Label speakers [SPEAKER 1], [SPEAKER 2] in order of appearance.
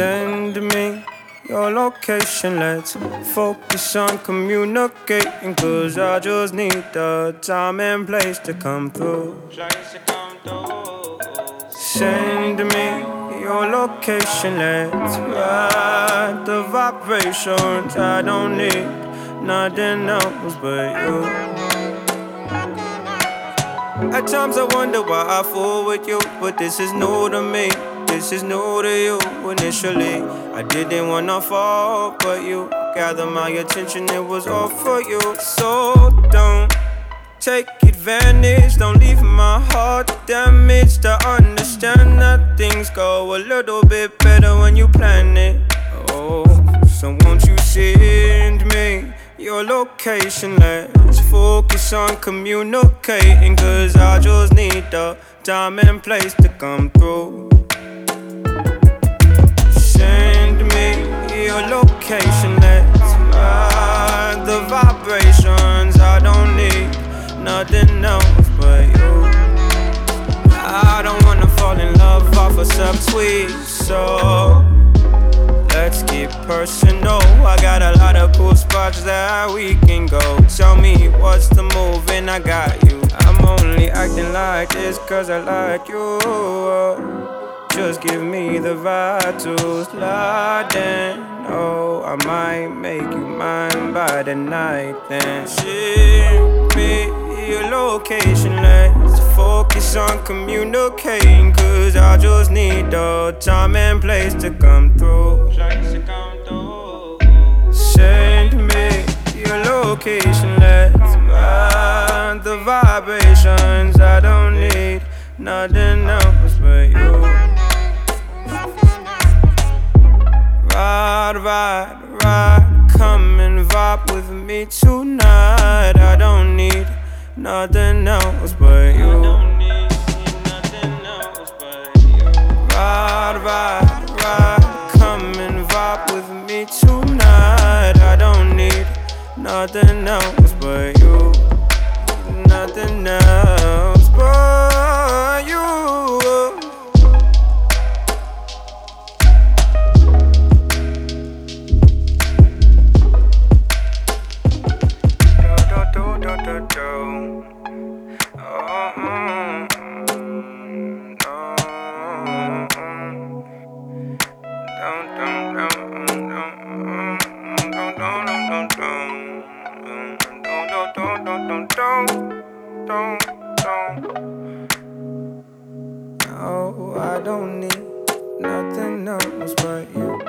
[SPEAKER 1] Send me your location, let's focus on communicating. Cause I just need the time and place to come through. Send me your location, let's ride the vibrations. I don't need nothing else but you. At times I wonder why I fool with you, but this is new to me. This is new to you. Initially, I didn't wanna fall, but you gathered my attention. It was all for you. So don't take advantage. Don't leave my heart damaged. I understand that things go a little bit better when you plan it. Oh, so won't you send me your location? Let's focus on communicating. Cause I just need the time and place to come through. Your location. Let's ride the vibrations. I don't need nothing else but you. I don't wanna fall in love off a subtweet, so let's get personal. I got a lot of cool spots that we can go. Tell me what's the move, and I got you. I'm only acting like this cause I like you. Just give me the vibe to slide in. I might make you mine by the night. Then ship me your location. Let's focus on communicating. Cause I just need the time and place to come through. Send me your location. Let's ride the vibrations. I don't need nothing else me tonight. I don't need nothing else but you. Ride, ride, ride, come and vibe with me tonight. I don't need nothing else but you. find you.